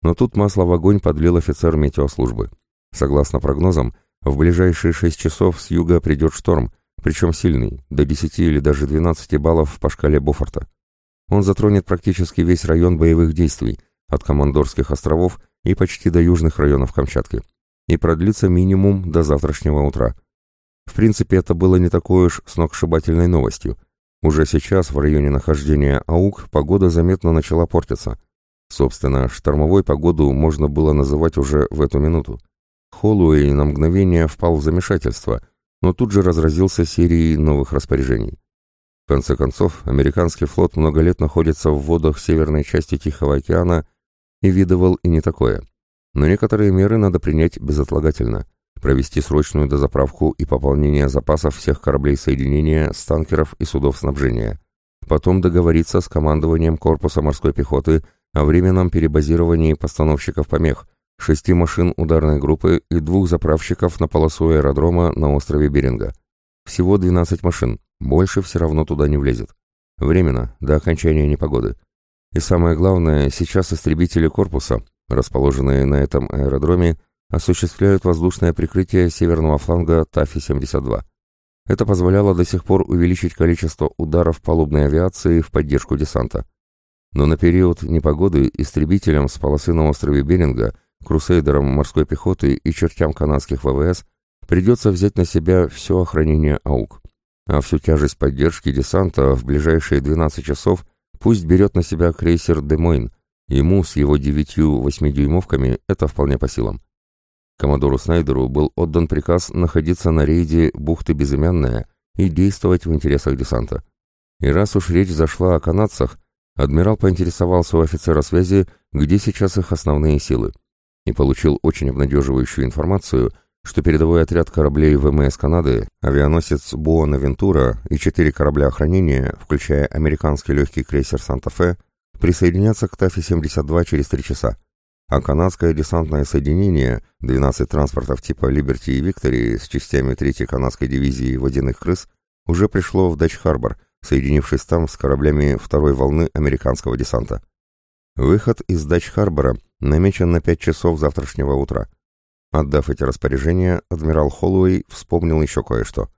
Но тут масло в огонь подлил офицер метеослужбы. Согласно прогнозам, в ближайшие 6 часов с юга придет шторм, причем сильный, до 10 или даже 12 баллов по шкале Бофорта. Он затронет практически весь район боевых действий, от Командорских островов и почти до южных районов Камчатки, и продлится минимум до завтрашнего утра. В принципе, это было не такой уж сногсшибательной новостью. Уже сейчас в районе нахождения АУК погода заметно начала портиться. Собственно, штормовой погоду можно было называть уже в эту минуту. Холлуэй на мгновение впал в замешательство, но тут же разразился серией новых распоряжений. В конце концов, американский флот много лет находится в водах северной части Тихого океана и видывал и не такое. Но некоторые меры надо принять безотлагательно. Провести срочную дозаправку и пополнение запасов всех кораблей соединения с танкеров и судов снабжения. Потом договориться с командованием корпуса морской пехоты о временном перебазировании постановщиков помех, шести машин ударной группы и двух заправщиков на полосу аэродрома на острове Беринга. Всего 12 машин, больше все равно туда не влезет. Временно, до окончания непогоды. И самое главное, сейчас истребители корпуса, расположенные на этом аэродроме, осуществляют воздушное прикрытие северного фланга Тафи-72. Это позволяло до сих пор увеличить количество ударов палубной авиации в поддержку десанта. Но на период непогоды истребителям с полосы на острове Беринга, крусейдерам морской пехоты и чертям канадских ВВС придется взять на себя все охранение АУК. А всю тяжесть поддержки десанта в ближайшие 12 часов – Пусть берет на себя крейсер «Демойн», ему с его девятью восьмидюймовками это вполне по силам. Коммодору Снайдеру был отдан приказ находиться на рейде бухты Безымянная и действовать в интересах десанта. И раз уж речь зашла о канадцах, адмирал поинтересовался у офицера связи, где сейчас их основные силы, и получил очень обнадеживающую информацию – что передовой отряд кораблей ВМС Канады, авианосец Буона-Вентура и четыре корабля охранения, включая американский легкий крейсер «Санта-Фе», присоединятся к ТАФе-72 через три часа, а канадское десантное соединение, 12 транспортов типа «Либерти» и «Виктори» с частями 3-й канадской дивизии водяных крыс уже пришло в Дач-Харбор, соединившись там с кораблями второй волны американского десанта. Выход из Дач-Харбора намечен на 5 часов завтрашнего утра. Отдав эти распоряжения, адмирал Холлоуэй вспомнил еще кое-что.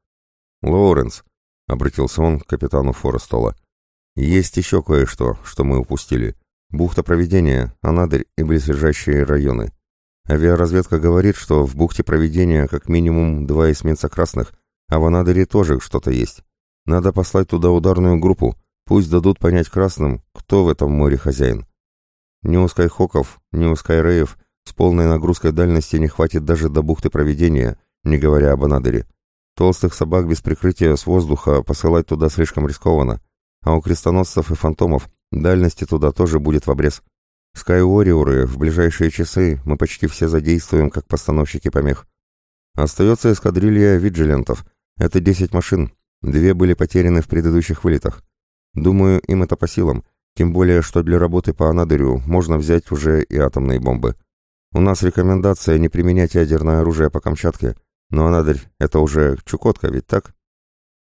«Лоуренс», — обратился он к капитану Форестола, — «есть еще кое-что, что мы упустили. Бухта Проведения, Анадырь и близлежащие районы. Авиаразведка говорит, что в бухте Проведения как минимум два эсминца красных, а в Анадыре тоже что-то есть. Надо послать туда ударную группу, пусть дадут понять красным, кто в этом море хозяин. Ни у Скайхоков, ни у Скайреев — с полной нагрузкой дальности не хватит даже до бухты проведения, не говоря об Анадыре. Толстых собак без прикрытия с воздуха посылать туда слишком рискованно, а у крестоносцев и фантомов дальности туда тоже будет в обрез. Скайуориоры в ближайшие часы мы почти все задействуем как постановщики помех. Остается эскадрилья виджилентов. Это 10 машин. Две были потеряны в предыдущих вылетах. Думаю, им это по силам, тем более, что для работы по Анадырю можно взять уже и атомные бомбы. У нас рекомендация не применять ядерное оружие по Камчатке, но Анадырь — это уже Чукотка, ведь так?»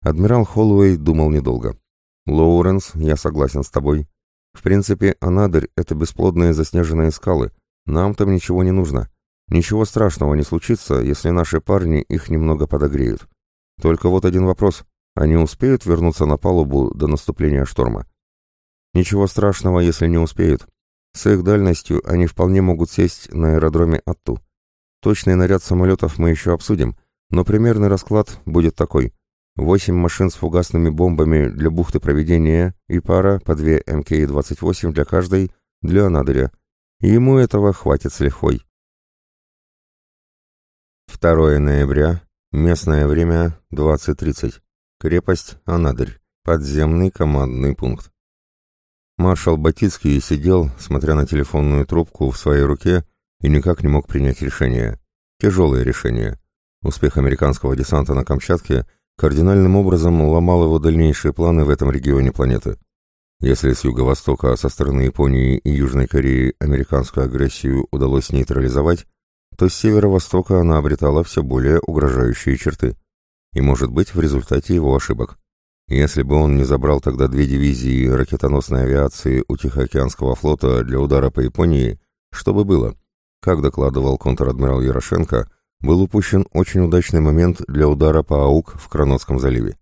Адмирал Холлоуэй думал недолго. «Лоуренс, я согласен с тобой. В принципе, Анадырь — это бесплодные заснеженные скалы. Нам там ничего не нужно. Ничего страшного не случится, если наши парни их немного подогреют. Только вот один вопрос. Они успеют вернуться на палубу до наступления шторма? Ничего страшного, если не успеют. С их дальностью они вполне могут сесть на аэродроме Атту. Точный наряд самолетов мы еще обсудим, но примерный расклад будет такой. Восемь машин с фугасными бомбами для бухты проведения и пара по две МК-28 для каждой для Анадыря. Ему этого хватит с лихвой. 2 ноября, местное время 20.30. Крепость Анадырь, подземный командный пункт. Маршал Батицкий сидел, смотря на телефонную трубку в своей руке, и никак не мог принять решение. Тяжелое решение. Успех американского десанта на Камчатке кардинальным образом ломал его дальнейшие планы в этом регионе планеты. Если с юго-востока, со стороны Японии и Южной Кореи американскую агрессию удалось нейтрализовать, то с северо-востока она обретала все более угрожающие черты. И, может быть, в результате его ошибок. Если бы он не забрал тогда две дивизии ракетоносной авиации у Тихоокеанского флота для удара по Японии, что бы было? Как докладывал контр-адмирал Ярошенко, был упущен очень удачный момент для удара по АУК в Кранотском заливе.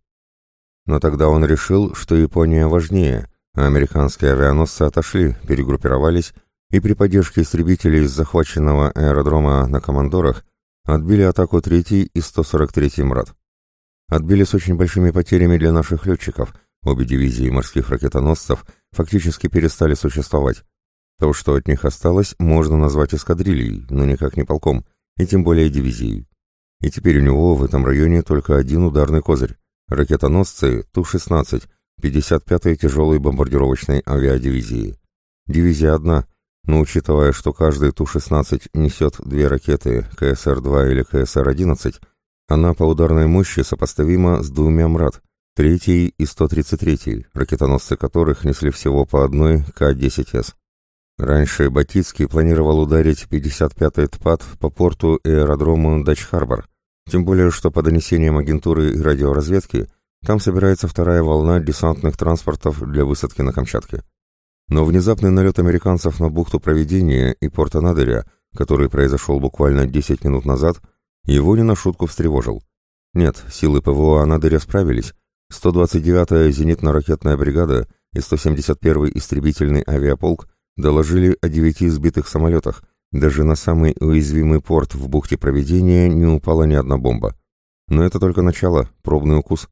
Но тогда он решил, что Япония важнее, а американские авианосцы отошли, перегруппировались и при поддержке истребителей с захваченного аэродрома на Командорах отбили атаку 3-й и 143-й МРАТ. Отбили с очень большими потерями для наших летчиков, обе дивизии морских ракетоносцев фактически перестали существовать. То, что от них осталось, можно назвать эскадрильей, но никак не полком, и тем более дивизией. И теперь у него в этом районе только один ударный козырь – ракетоносцы Ту-16, 55-й тяжелой бомбардировочной авиадивизии. Дивизия одна – но учитывая, что каждый Ту-16 несет две ракеты КСР-2 или КСР-11, она по ударной мощи сопоставима с двумя МРАТ, третьей и 133-й, ракетоносцы которых несли всего по одной К-10С. Раньше Батицкий планировал ударить 55-й ТПАТ по порту и аэродрому Дач-Харбор, тем более что по донесениям агентуры и радиоразведки там собирается вторая волна десантных транспортов для высадки на Камчатке. Но внезапный налет американцев на бухту Проведения и порт Анадыря, который произошел буквально 10 минут назад, его не на шутку встревожил. Нет, силы ПВО Анадыря справились. 129-я зенитно-ракетная бригада и 171-й истребительный авиаполк доложили о девяти сбитых самолетах. Даже на самый уязвимый порт в бухте Проведения не упала ни одна бомба. Но это только начало, пробный укус.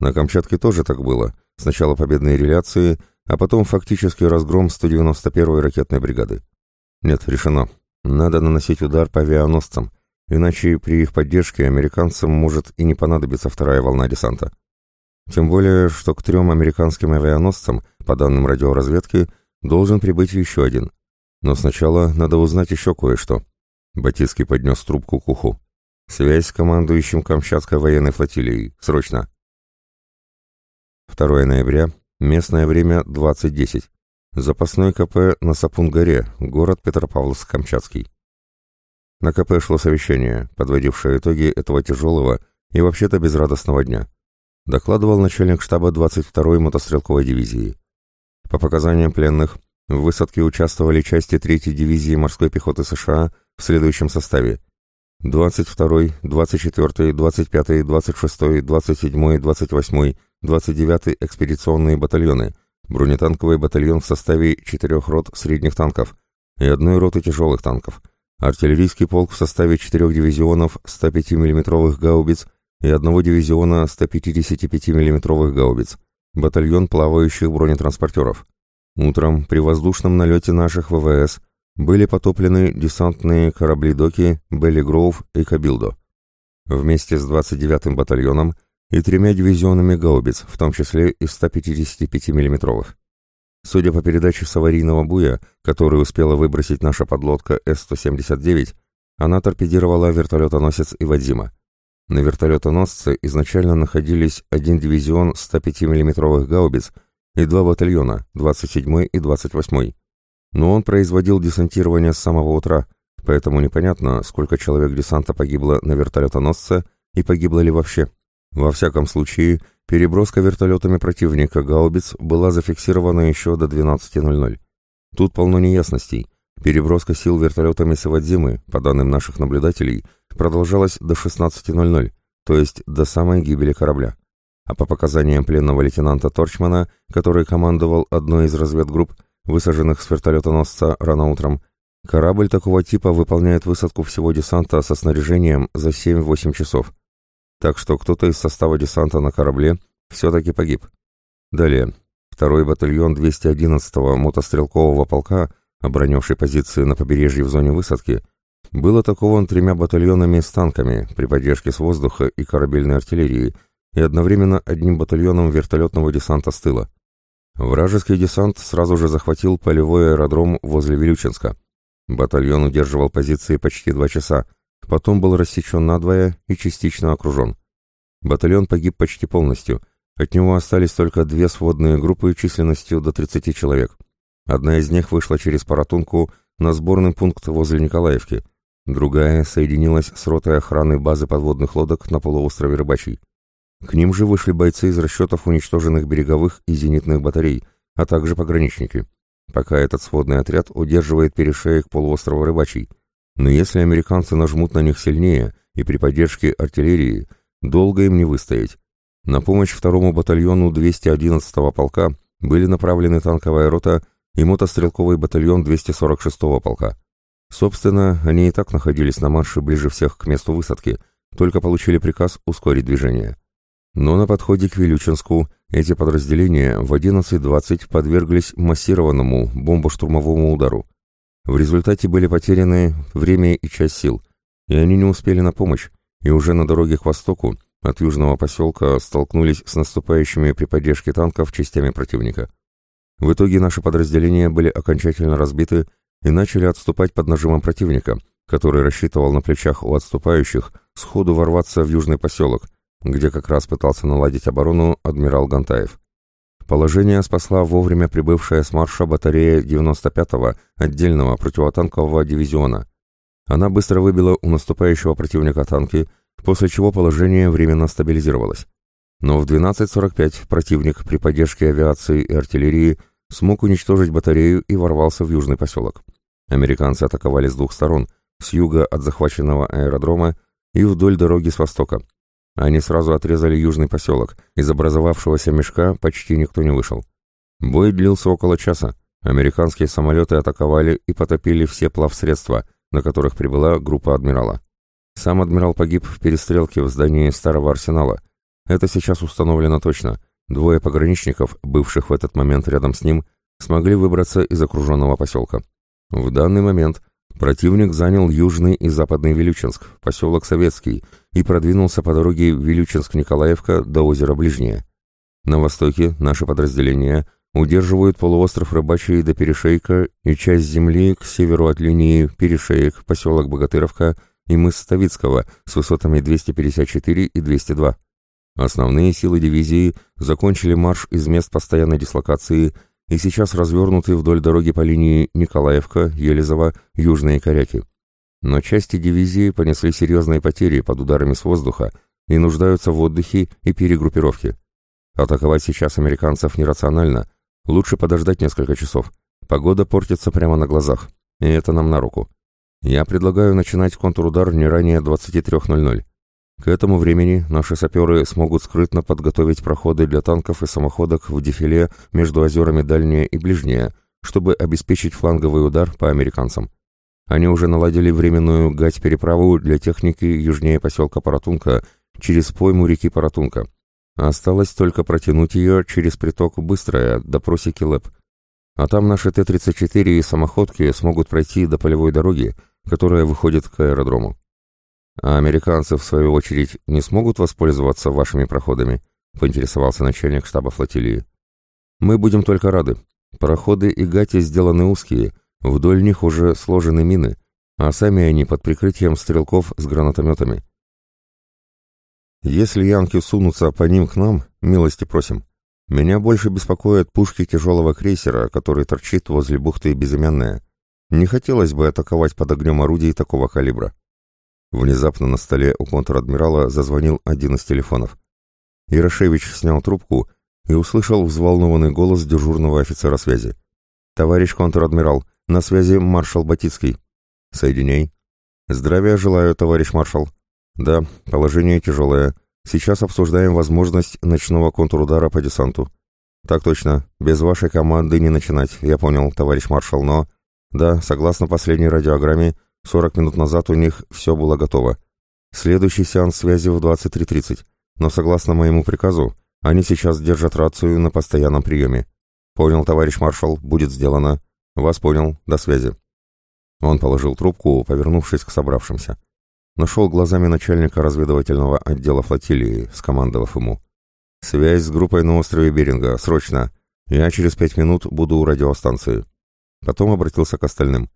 На Камчатке тоже так было. Сначала победные реляции, а потом фактически разгром 191-й ракетной бригады. Нет, решено. Надо наносить удар по авианосцам, иначе при их поддержке американцам может и не понадобиться вторая волна десанта. Тем более, что к трем американским авианосцам, по данным радиоразведки, должен прибыть еще один. Но сначала надо узнать еще кое-что. Батицкий поднес трубку к уху. «Связь с командующим Камчатской военной флотилией. Срочно!» 2 ноября, Местное время 20.10. Запасной КП на Сапун-горе, город Петропавловск-Камчатский. На КП шло совещание, подводившее итоги этого тяжелого и вообще-то безрадостного дня. Докладывал начальник штаба 22-й мотострелковой дивизии. По показаниям пленных, в высадке участвовали части 3-й дивизии морской пехоты США в следующем составе. 22-й, 24-й, 25-й, 26-й, 27-й, 28-й, 29-й экспедиционные батальоны, бронетанковый батальон в составе четырех рот средних танков и одной роты тяжелых танков, артиллерийский полк в составе четырех дивизионов 105 миллиметровых гаубиц и одного дивизиона 155 миллиметровых гаубиц, батальон плавающих бронетранспортеров. Утром при воздушном налете наших ВВС были потоплены десантные корабли-доки Белли Гроув и Кабилдо. Вместе с 29-м батальоном – и тремя дивизионами гаубиц, в том числе из 155 миллиметровых. Судя по передаче с аварийного буя, которую успела выбросить наша подлодка С-179, она торпедировала вертолетоносец Ивадзима. На вертолетоносце изначально находились один дивизион 105 миллиметровых гаубиц и два батальона, 27 и 28. Но он производил десантирование с самого утра, поэтому непонятно, сколько человек десанта погибло на вертолетоносце и погибло ли вообще. Во всяком случае, переброска вертолетами противника гаубиц была зафиксирована еще до 12.00. Тут полно неясностей. Переброска сил вертолетами Савадзимы, по данным наших наблюдателей, продолжалась до 16.00, то есть до самой гибели корабля. А по показаниям пленного лейтенанта Торчмана, который командовал одной из разведгрупп, высаженных с вертолетоносца рано утром, корабль такого типа выполняет высадку всего десанта со снаряжением за 7-8 часов. Так что кто-то из состава десанта на корабле все-таки погиб. Далее. Второй батальон 211-го мотострелкового полка, оборонявший позиции на побережье в зоне высадки, был атакован тремя батальонами с танками при поддержке с воздуха и корабельной артиллерии и одновременно одним батальоном вертолетного десанта с тыла. Вражеский десант сразу же захватил полевой аэродром возле Вилючинска. Батальон удерживал позиции почти два часа, потом был рассечен надвое и частично окружен. Батальон погиб почти полностью, от него остались только две сводные группы численностью до 30 человек. Одна из них вышла через Паратунку на сборный пункт возле Николаевки, другая соединилась с ротой охраны базы подводных лодок на полуострове Рыбачий. К ним же вышли бойцы из расчетов уничтоженных береговых и зенитных батарей, а также пограничники. Пока этот сводный отряд удерживает перешеек полуострова Рыбачий. Но если американцы нажмут на них сильнее и при поддержке артиллерии, долго им не выстоять. На помощь второму батальону 211-го полка были направлены танковая рота и мотострелковый батальон 246-го полка. Собственно, они и так находились на марше ближе всех к месту высадки, только получили приказ ускорить движение. Но на подходе к Вилючинску эти подразделения в 11.20 подверглись массированному бомбо-штурмовому удару. В результате были потеряны время и часть сил, и они не успели на помощь, и уже на дороге к востоку от южного поселка столкнулись с наступающими при поддержке танков частями противника. В итоге наши подразделения были окончательно разбиты и начали отступать под нажимом противника, который рассчитывал на плечах у отступающих сходу ворваться в южный поселок, где как раз пытался наладить оборону адмирал Гантаев. Положение спасла вовремя прибывшая с марша батарея 95-го отдельного противотанкового дивизиона. Она быстро выбила у наступающего противника танки, после чего положение временно стабилизировалось. Но в 12.45 противник при поддержке авиации и артиллерии смог уничтожить батарею и ворвался в южный поселок. Американцы атаковали с двух сторон, с юга от захваченного аэродрома и вдоль дороги с востока. Они сразу отрезали южный поселок, из образовавшегося мешка почти никто не вышел. Бой длился около часа. Американские самолеты атаковали и потопили все плавсредства, на которых прибыла группа адмирала. Сам адмирал погиб в перестрелке в здании старого арсенала. Это сейчас установлено точно. Двое пограничников, бывших в этот момент рядом с ним, смогли выбраться из окруженного поселка. В данный момент Противник занял Южный и Западный Вилючинск, поселок Советский, и продвинулся по дороге Вилючинск-Николаевка до озера Ближнее. На востоке наши подразделения удерживают полуостров Рыбачий до Перешейка и часть земли к северу от линии Перешеек, поселок Богатыровка и мыс Ставицкого с высотами 254 и 202. Основные силы дивизии закончили марш из мест постоянной дислокации – и сейчас развернуты вдоль дороги по линии Николаевка, Елизово, Южные Коряки. Но части дивизии понесли серьезные потери под ударами с воздуха и нуждаются в отдыхе и перегруппировке. Атаковать сейчас американцев нерационально, лучше подождать несколько часов. Погода портится прямо на глазах, и это нам на руку. Я предлагаю начинать контрудар не ранее 23.00. К этому времени наши саперы смогут скрытно подготовить проходы для танков и самоходок в дефиле между озерами Дальнее и Ближнее, чтобы обеспечить фланговый удар по американцам. Они уже наладили временную гать-переправу для техники южнее поселка Паратунка через пойму реки Паратунка. Осталось только протянуть ее через приток Быстрая до просеки Лэп. А там наши Т-34 и самоходки смогут пройти до полевой дороги, которая выходит к аэродрому. «А американцы, в свою очередь, не смогут воспользоваться вашими проходами?» — поинтересовался начальник штаба флотилии. «Мы будем только рады. Проходы и гати сделаны узкие, вдоль них уже сложены мины, а сами они под прикрытием стрелков с гранатометами. Если янки сунутся по ним к нам, милости просим. Меня больше беспокоят пушки тяжелого крейсера, который торчит возле бухты Безымянная. Не хотелось бы атаковать под огнем орудий такого калибра. Внезапно на столе у контр-адмирала зазвонил один из телефонов. Ярошевич снял трубку и услышал взволнованный голос дежурного офицера связи. «Товарищ контр-адмирал, на связи маршал Батицкий». «Соединяй». «Здравия желаю, товарищ маршал». «Да, положение тяжелое. Сейчас обсуждаем возможность ночного контрудара по десанту». «Так точно. Без вашей команды не начинать, я понял, товарищ маршал, но...» «Да, согласно последней радиограмме, 40 минут назад у них все было готово. Следующий сеанс связи в 23.30, но согласно моему приказу, они сейчас держат рацию на постоянном приеме. Понял, товарищ маршал, будет сделано. Вас понял, до связи». Он положил трубку, повернувшись к собравшимся. Нашел глазами начальника разведывательного отдела флотилии, скомандовав ему. «Связь с группой на острове Беринга, срочно. Я через пять минут буду у радиостанции». Потом обратился к остальным.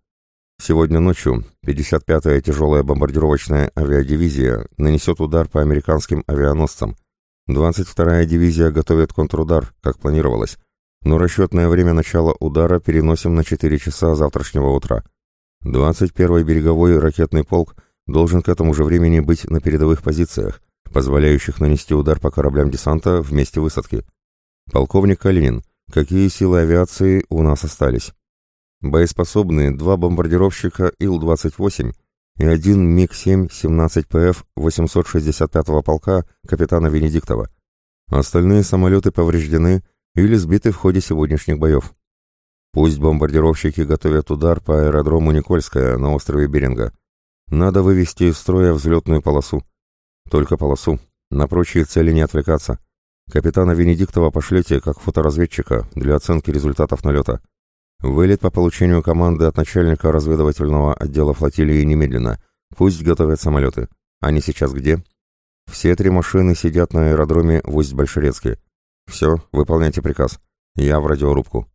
Сегодня ночью 55-я тяжелая бомбардировочная авиадивизия нанесет удар по американским авианосцам. 22-я дивизия готовит контрудар, как планировалось, но расчетное время начала удара переносим на 4 часа завтрашнего утра. 21-й береговой ракетный полк должен к этому же времени быть на передовых позициях, позволяющих нанести удар по кораблям десанта в месте высадки. Полковник Калинин, какие силы авиации у нас остались? Боеспособные два бомбардировщика Ил-28 и один МиГ-7 17ПФ 865-го полка капитана Венедиктова. Остальные самолеты повреждены или сбиты в ходе сегодняшних боев. Пусть бомбардировщики готовят удар по аэродрому Никольская на острове Беринга. Надо вывести из строя взлетную полосу. Только полосу. На прочие цели не отвлекаться. Капитана Венедиктова пошлете как фоторазведчика для оценки результатов налета. Вылет по получению команды от начальника разведывательного отдела флотилии немедленно. Пусть готовят самолеты. Они сейчас где? Все три машины сидят на аэродроме в Усть-Большерецке. Все, выполняйте приказ. Я в радиорубку.